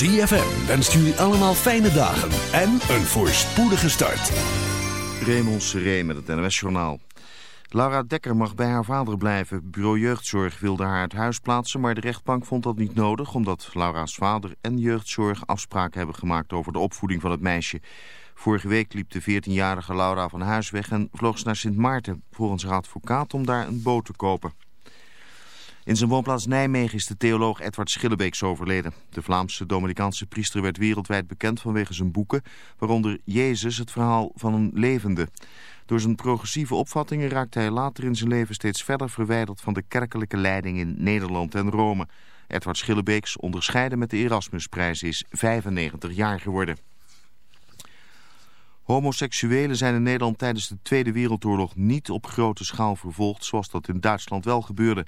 ZFM wenst jullie allemaal fijne dagen en een voorspoedige start. Raymond Seré met het NOS Journaal. Laura Dekker mag bij haar vader blijven. Bureau Jeugdzorg wilde haar uit huis plaatsen, maar de rechtbank vond dat niet nodig... omdat Laura's vader en jeugdzorg afspraken hebben gemaakt over de opvoeding van het meisje. Vorige week liep de 14-jarige Laura van huis weg en vloog ze naar Sint Maarten... volgens haar advocaat om daar een boot te kopen. In zijn woonplaats Nijmegen is de theoloog Edward Schillebeeks overleden. De Vlaamse Dominicaanse priester werd wereldwijd bekend vanwege zijn boeken... waaronder Jezus, het verhaal van een levende. Door zijn progressieve opvattingen raakte hij later in zijn leven steeds verder verwijderd... van de kerkelijke leiding in Nederland en Rome. Edward Schillebeeks, onderscheiden met de Erasmusprijs, is 95 jaar geworden. Homoseksuelen zijn in Nederland tijdens de Tweede Wereldoorlog niet op grote schaal vervolgd... zoals dat in Duitsland wel gebeurde...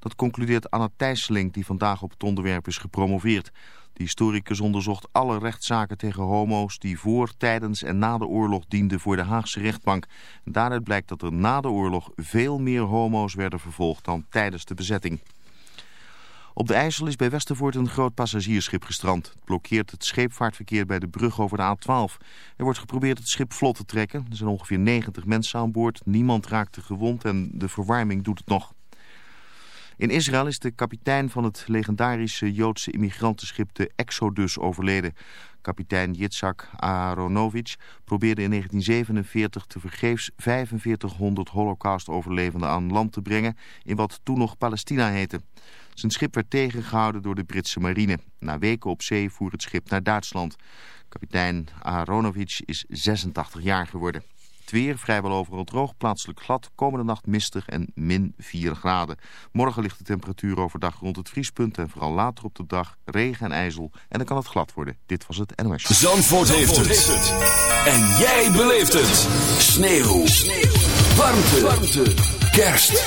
Dat concludeert Anna Thijsseling die vandaag op het onderwerp is gepromoveerd. De historicus onderzocht alle rechtszaken tegen homo's die voor, tijdens en na de oorlog dienden voor de Haagse rechtbank. Daaruit blijkt dat er na de oorlog veel meer homo's werden vervolgd dan tijdens de bezetting. Op de IJssel is bij Westervoort een groot passagiersschip gestrand. Het blokkeert het scheepvaartverkeer bij de brug over de A12. Er wordt geprobeerd het schip vlot te trekken. Er zijn ongeveer 90 mensen aan boord. Niemand raakte gewond en de verwarming doet het nog. In Israël is de kapitein van het legendarische Joodse immigrantenschip de Exodus overleden. Kapitein Yitzhak Aharonovich probeerde in 1947 te vergeefs 4500 holocaust-overlevenden aan land te brengen in wat toen nog Palestina heette. Zijn schip werd tegengehouden door de Britse marine. Na weken op zee voer het schip naar Duitsland. Kapitein Aharonovich is 86 jaar geworden weer vrijwel overal droog, plaatselijk glad. Komende nacht mistig en min 4 graden. Morgen ligt de temperatuur overdag rond het vriespunt en vooral later op de dag regen en ijzel. En dan kan het glad worden. Dit was het NOS. Zandvoort, heeft, het. En jij beleeft het. Sneeuw. Sneeuw. Warmte. Warmte. Kerst.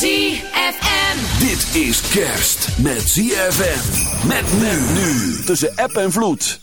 ZFM. Dit is kerst met ZFM. Met men nu. Tussen app en vloed.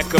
Tribeca,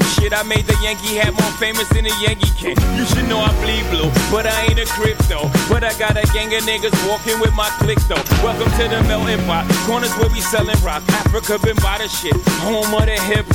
I made the Yankee hat more famous than the Yankee can. You should know I bleed blue, but I ain't a crypto. But I got a gang of niggas walking with my click though. Welcome to the melting pot. Corners where we selling rock. Africa been by the shit. Home of the hip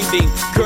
blinding. Girls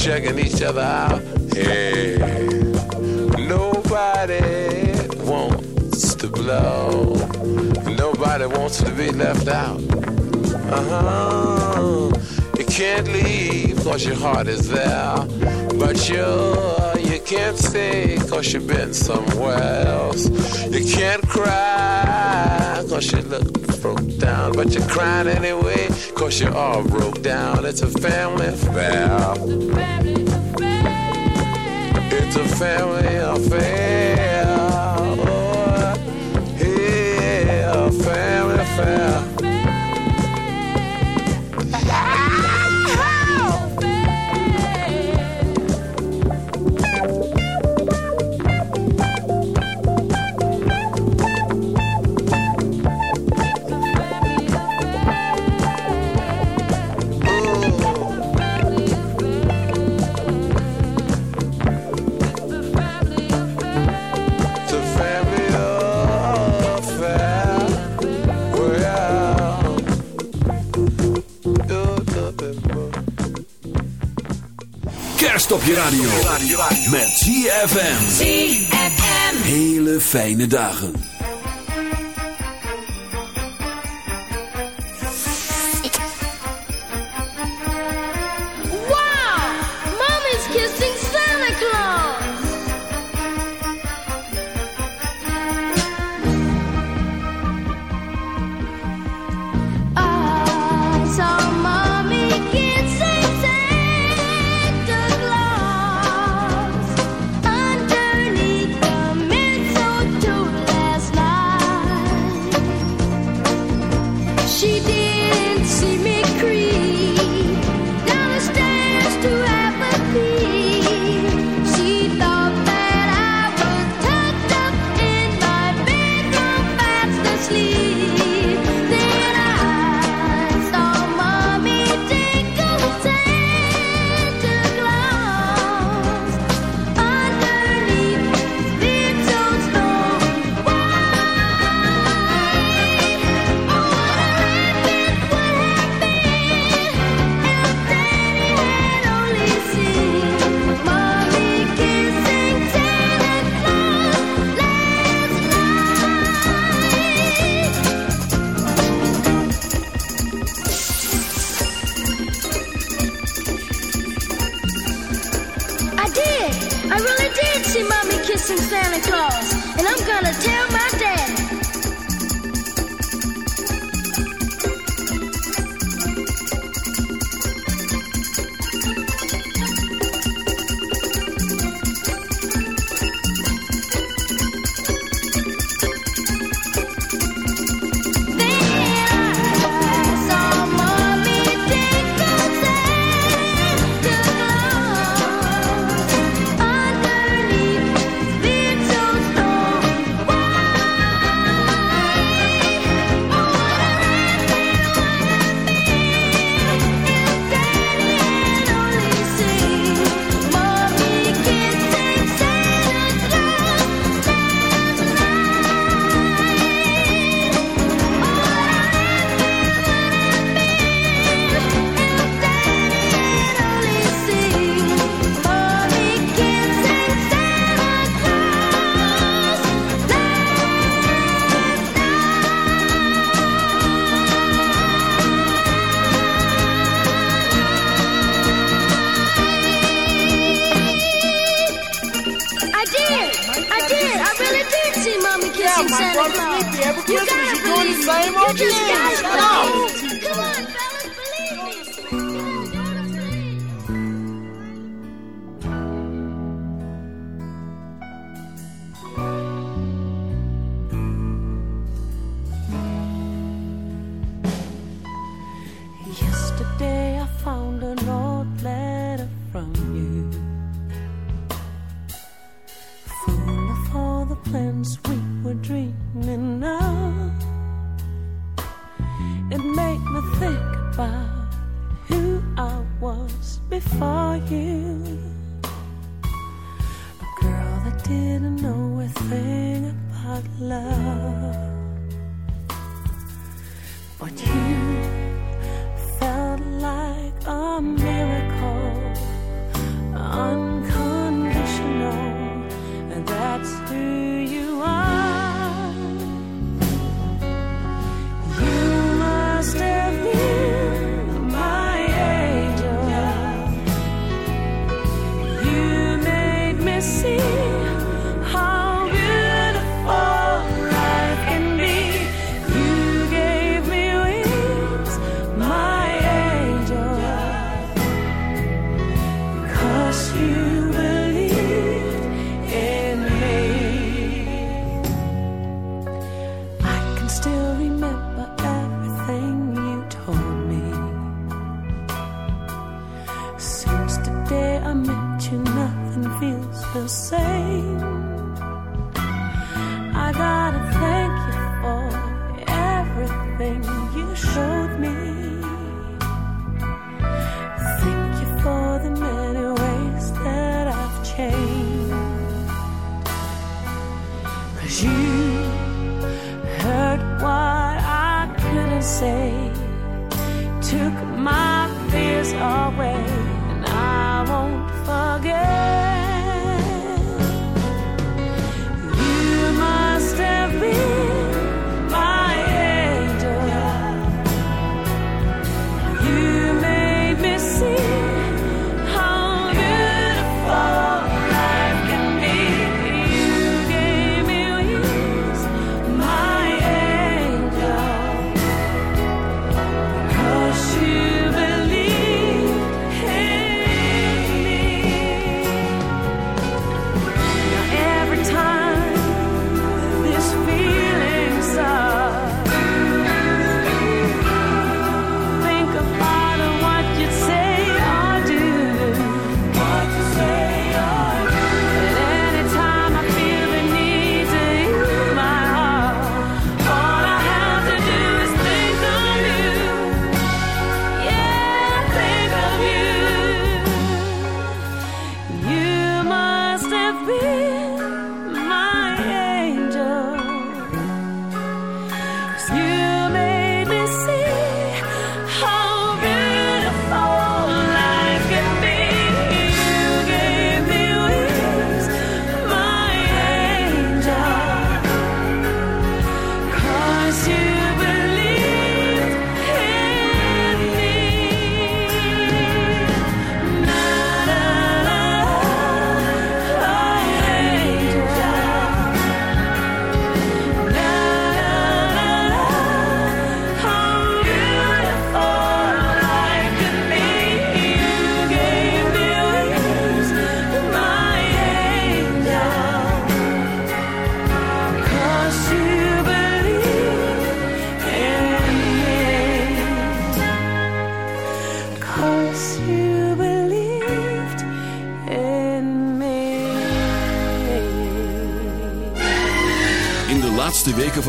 Checking each other out. Hey, nobody wants to blow. Nobody wants to be left out. Uh huh. You can't leave cause your heart is there. But you, you can't stay cause you've been somewhere else. You can't cry cause you look broke down. But you're crying anyway cause you're all broke down. It's a family affair. It's a family affair. Oh, yeah, family affair. Op je radio. Met ZFM. ZFM. Hele fijne dagen. Yeah, my brother, we be able Come on.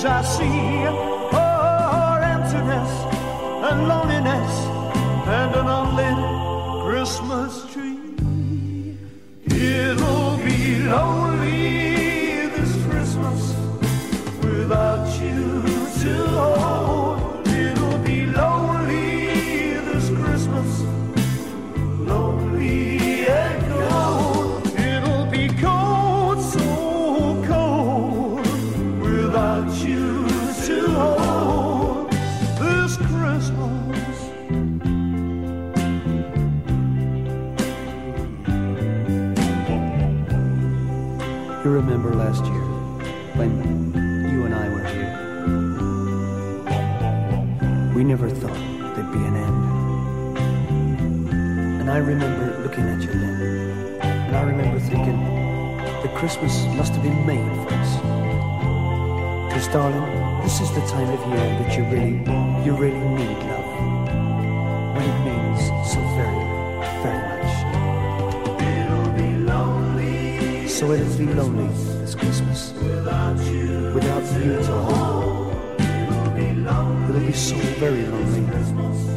things I see. Oh, emptiness and loneliness and an unlit Christmas tree. It'll be lonely. Christmas must have been made for us. Because, darling, this is the time of year that you really, you really need love. When it means so very, very much. It'll be lonely. So it'll be lonely this Christmas. Without you, without you at all, It'll be so very lonely.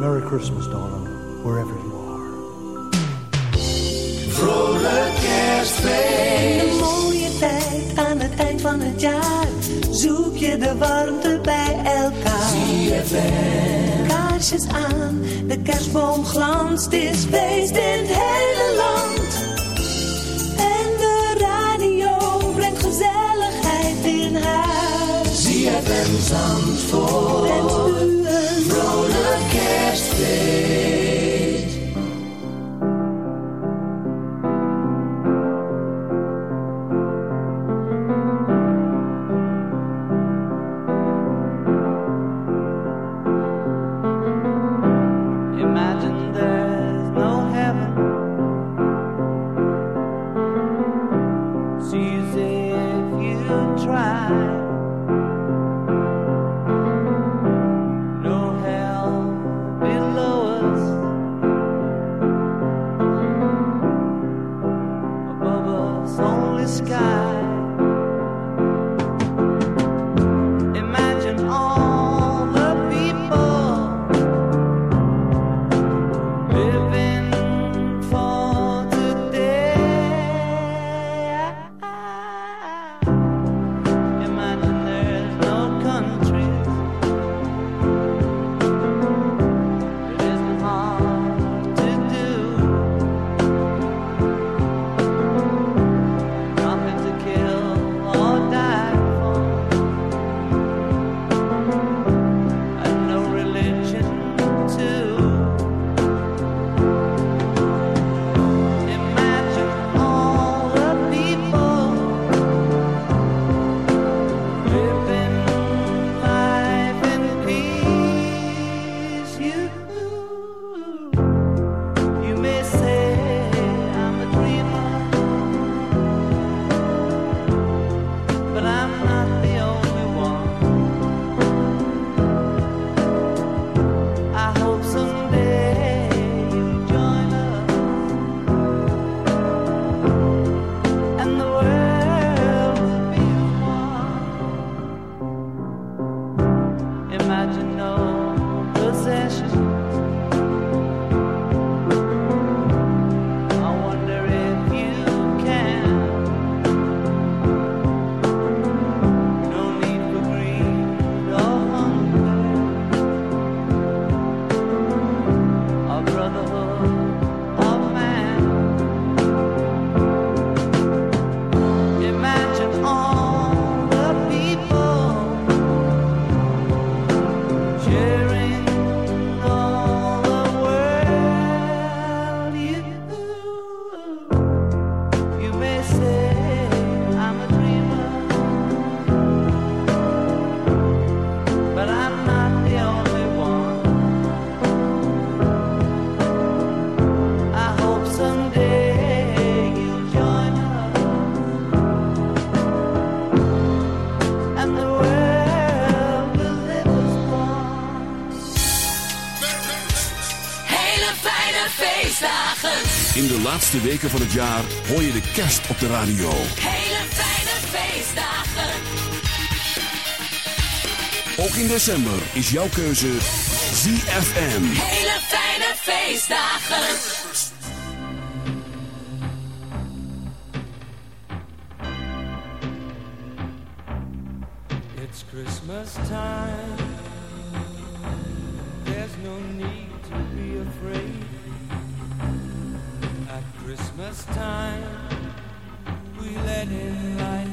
Merry Christmas, darling, wherever you are. Vrolijk kerstfeest. Een mooie tijd aan het eind van het jaar. Zoek je de warmte bij elkaar. CFM. Kaarsjes aan, de kerstboom glanst. Is feest in het hele land. En de radio brengt gezelligheid in huis. het Zandvoort. você. De laatste weken van het jaar hoor je de kerst op de radio. Hele fijne feestdagen. Ook in december is jouw keuze ZFM. Hele fijne feestdagen. It's Christmas time. There's no need to be afraid. Christmas time, we let in light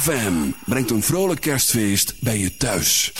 FM brengt een vrolijk kerstfeest bij je thuis.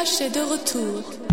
Flash est de retour.